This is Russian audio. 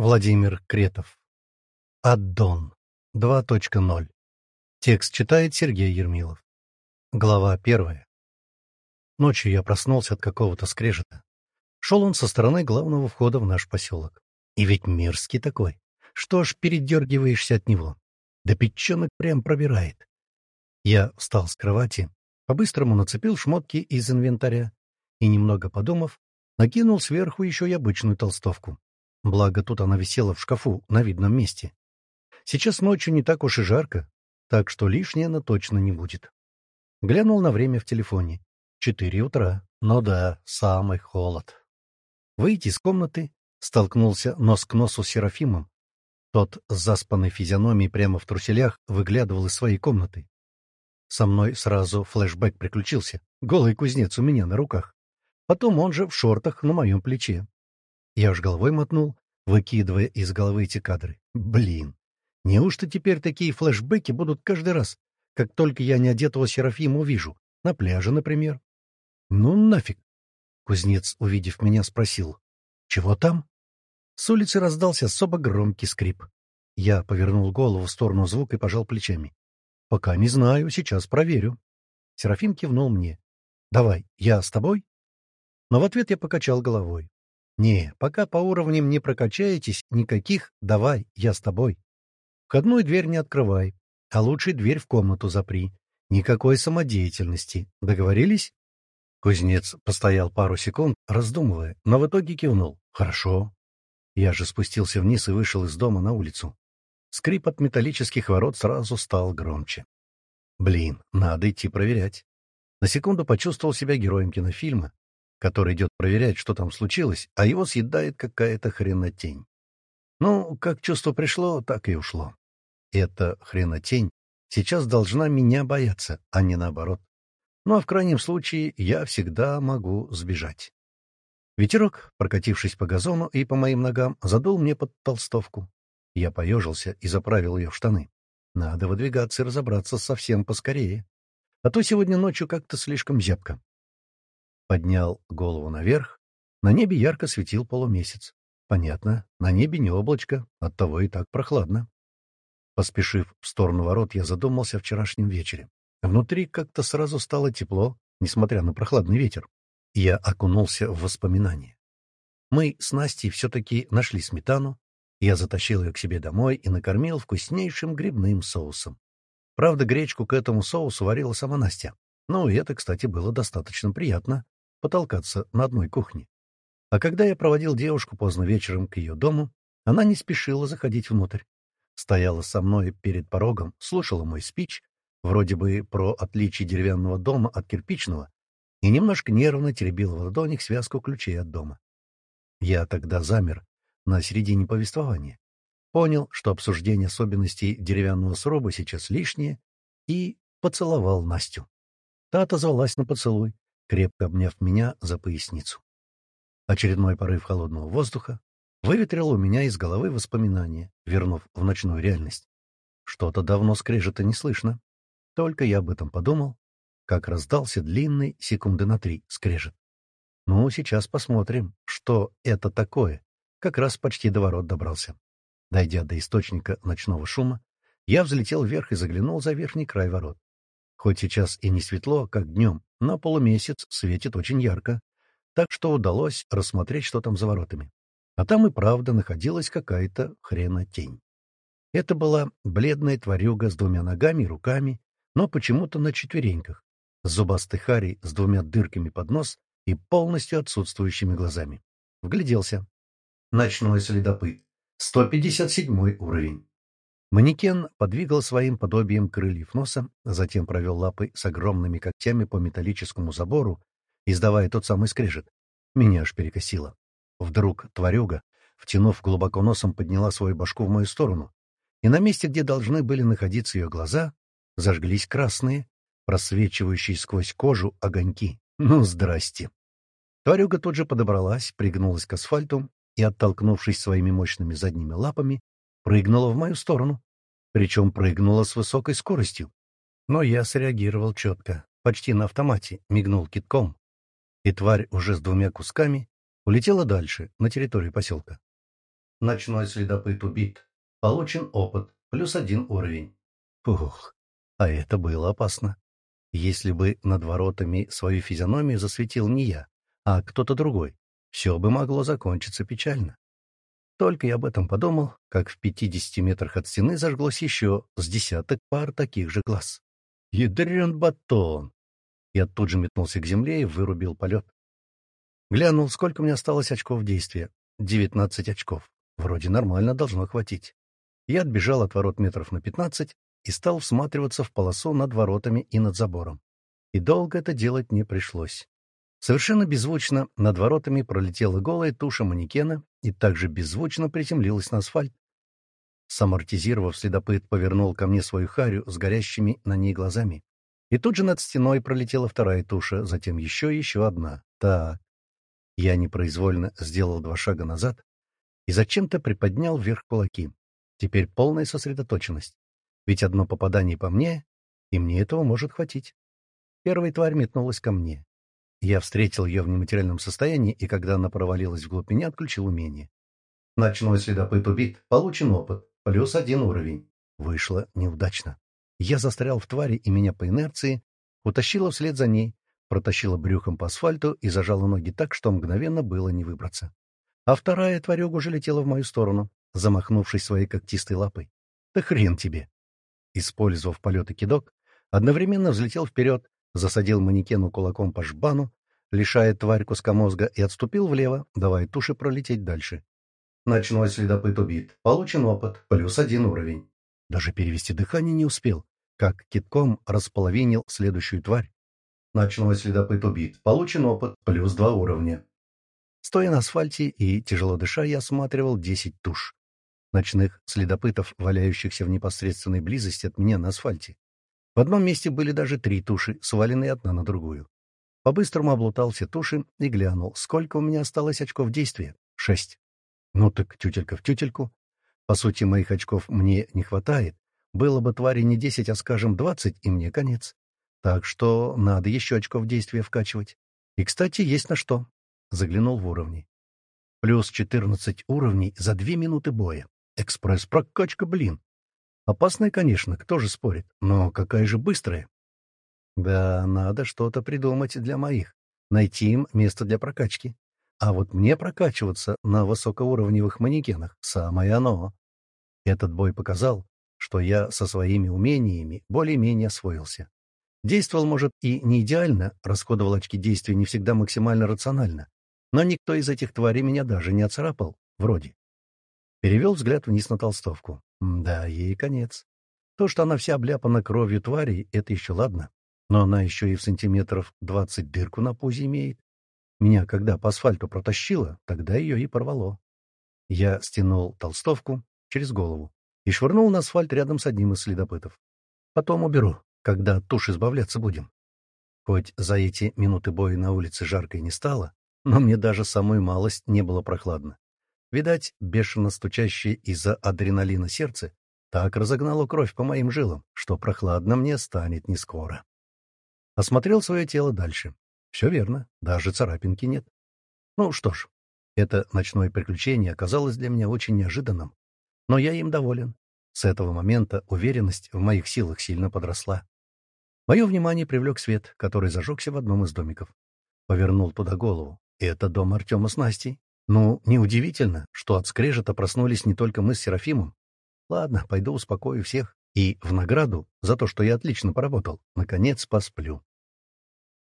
Владимир Кретов. Аддон. 2.0. Текст читает Сергей Ермилов. Глава первая. Ночью я проснулся от какого-то скрежета. Шел он со стороны главного входа в наш поселок. И ведь мерзкий такой. Что ж передергиваешься от него? Да печенок прям пробирает. Я встал с кровати, по-быстрому нацепил шмотки из инвентаря и, немного подумав, накинул сверху еще и обычную толстовку. Благо, тут она висела в шкафу на видном месте. Сейчас ночью не так уж и жарко, так что лишнее она точно не будет. Глянул на время в телефоне. Четыре утра. Ну да, самый холод. Выйти из комнаты, столкнулся нос к носу с Серафимом. Тот с заспанной физиономией прямо в труселях выглядывал из своей комнаты. Со мной сразу флешбэк приключился. Голый кузнец у меня на руках. Потом он же в шортах на моем плече. Я уж головой мотнул, выкидывая из головы эти кадры. Блин, неужто теперь такие флешбеки будут каждый раз, как только я неодетого Серафима увижу? На пляже, например. Ну нафиг. Кузнец, увидев меня, спросил. Чего там? С улицы раздался особо громкий скрип. Я повернул голову в сторону звука и пожал плечами. «Пока не знаю, сейчас проверю». Серафим кивнул мне. «Давай, я с тобой?» Но в ответ я покачал головой. Не, пока по уровням не прокачаетесь, никаких «давай, я с тобой». Входную дверь не открывай, а лучше дверь в комнату запри. Никакой самодеятельности. Договорились? Кузнец постоял пару секунд, раздумывая, но в итоге кивнул. «Хорошо». Я же спустился вниз и вышел из дома на улицу. Скрип от металлических ворот сразу стал громче. Блин, надо идти проверять. На секунду почувствовал себя героем кинофильма, который идет проверять, что там случилось, а его съедает какая-то хренотень. Ну, как чувство пришло, так и ушло. Эта хренотень сейчас должна меня бояться, а не наоборот. Ну а в крайнем случае я всегда могу сбежать. Ветерок, прокатившись по газону и по моим ногам, задул мне под толстовку. Я поежился и заправил ее в штаны. Надо выдвигаться и разобраться совсем поскорее. А то сегодня ночью как-то слишком зябко. Поднял голову наверх. На небе ярко светил полумесяц. Понятно, на небе не облачко, оттого и так прохладно. Поспешив в сторону ворот, я задумался о вчерашнем вечере. Внутри как-то сразу стало тепло, несмотря на прохладный ветер. Я окунулся в воспоминания. Мы с Настей все-таки нашли сметану. Я затащил ее к себе домой и накормил вкуснейшим грибным соусом. Правда, гречку к этому соусу варила сама Настя. Ну, и это, кстати, было достаточно приятно, потолкаться на одной кухне. А когда я проводил девушку поздно вечером к ее дому, она не спешила заходить внутрь. Стояла со мной перед порогом, слушала мой спич, вроде бы про отличие деревянного дома от кирпичного, и немножко нервно теребила в ладонях связку ключей от дома. Я тогда замер на середине повествования. Понял, что обсуждение особенностей деревянного сруба сейчас лишнее, и поцеловал Настю. Та отозвалась на поцелуй, крепко обняв меня за поясницу. Очередной порыв холодного воздуха выветрил у меня из головы воспоминания, вернув в ночную реальность. Что-то давно скрежета не слышно. Только я об этом подумал, как раздался длинный, секунды на три, скрежет. Ну, сейчас посмотрим, что это такое. Как раз почти до ворот добрался. Дойдя до источника ночного шума, я взлетел вверх и заглянул за верхний край ворот. Хоть сейчас и не светло, как днем, но полумесяц светит очень ярко, так что удалось рассмотреть, что там за воротами. А там и правда находилась какая-то хрена тень. Это была бледная тварюга с двумя ногами и руками, но почему-то на четвереньках, с зубастой харей с двумя дырками под нос и полностью отсутствующими глазами. Вгляделся. Ночной следопыт. 157 уровень. Манекен подвигал своим подобием крыльев носа, затем провел лапой с огромными когтями по металлическому забору, издавая тот самый скрежет. Меня аж перекосило. Вдруг тварюга, втянув глубоко носом, подняла свою башку в мою сторону, и на месте, где должны были находиться ее глаза, зажглись красные, просвечивающие сквозь кожу огоньки. Ну, здрасте! Тварюга тут же подобралась, пригнулась к асфальту и, оттолкнувшись своими мощными задними лапами, прыгнула в мою сторону. Причем прыгнула с высокой скоростью. Но я среагировал четко, почти на автомате, мигнул китком. И тварь уже с двумя кусками улетела дальше, на территорию поселка. Ночной следопыт убит. Получен опыт. Плюс один уровень. Фух, а это было опасно. Если бы над воротами свою физиономию засветил не я, а кто-то другой, все бы могло закончиться печально. Только я об этом подумал, как в 50 метрах от стены зажглось еще с десяток пар таких же глаз. Ядрен батон! Я тут же метнулся к земле и вырубил полет. Глянул, сколько мне осталось очков действия. Девятнадцать очков. Вроде нормально должно хватить. Я отбежал от ворот метров на пятнадцать и стал всматриваться в полосу над воротами и над забором. И долго это делать не пришлось. Совершенно беззвучно над воротами пролетела голая туша манекена и также беззвучно приземлилась на асфальт. Самортизировав, следопыт повернул ко мне свою харю с горящими на ней глазами. И тут же над стеной пролетела вторая туша, затем еще и еще одна. Так. Я непроизвольно сделал два шага назад и зачем-то приподнял вверх кулаки. Теперь полная сосредоточенность. Ведь одно попадание по мне, и мне этого может хватить. Первая тварь метнулась ко мне. Я встретил ее в нематериальном состоянии, и когда она провалилась вглубь меня, отключил умение. Ночной следопыт убит. Получен опыт. Плюс один уровень. Вышло неудачно. Я застрял в твари, и меня по инерции утащило вслед за ней, протащило брюхом по асфальту и зажало ноги так, что мгновенно было не выбраться. А вторая тварюга уже летела в мою сторону, замахнувшись своей когтистой лапой. Да хрен тебе! Использовав полет и кидок, одновременно взлетел вперед, засадил манекену кулаком по жбану, лишая тварь куска мозга, и отступил влево, давая туше пролететь дальше. Ночной следопыт убит. Получен опыт. Плюс один уровень. Даже перевести дыхание не успел, как китком располовинил следующую тварь. Ночной следопыт убит. Получен опыт. Плюс два уровня. Стоя на асфальте и тяжело дыша, я осматривал десять туш. Ночных следопытов, валяющихся в непосредственной близости от меня на асфальте. В одном месте были даже три туши, сваленные одна на другую. По-быстрому облутал все туши и глянул, сколько у меня осталось очков действия. Шесть. Ну так тютелька в тютельку. По сути, моих очков мне не хватает. Было бы твари не десять, а, скажем, двадцать, и мне конец. Так что надо еще очков действия вкачивать. И, кстати, есть на что. Заглянул в уровни. Плюс четырнадцать уровней за две минуты боя. Экспресс-прокачка, блин. Опасная, конечно, кто же спорит, но какая же быстрая. Да, надо что-то придумать для моих, найти им место для прокачки. А вот мне прокачиваться на высокоуровневых манекенах — самое оно. Этот бой показал, что я со своими умениями более-менее освоился. Действовал, может, и не идеально, расходовал очки действия не всегда максимально рационально, но никто из этих тварей меня даже не оцарапал, вроде. Перевел взгляд вниз на толстовку. Да, ей конец. То, что она вся обляпана кровью тварей, это еще ладно. Но она еще и в сантиметров двадцать дырку на пузе имеет. Меня, когда по асфальту протащило, тогда ее и порвало. Я стянул толстовку через голову и швырнул на асфальт рядом с одним из следопытов. Потом уберу, когда от туши избавляться будем. Хоть за эти минуты боя на улице жарко и не стало, но мне даже самой малость не было прохладно. Видать, бешено стучащее из-за адреналина сердце так разогнало кровь по моим жилам, что прохладно мне станет не скоро. Осмотрел свое тело дальше. Все верно, даже царапинки нет. Ну что ж, это ночное приключение оказалось для меня очень неожиданным, но я им доволен. С этого момента уверенность в моих силах сильно подросла. Мое внимание привлек свет, который зажегся в одном из домиков. Повернул туда голову. Это дом Артема с Настей. Ну, неудивительно, что от скрежета проснулись не только мы с Серафимом. Ладно, пойду успокою всех. И в награду за то, что я отлично поработал, наконец посплю.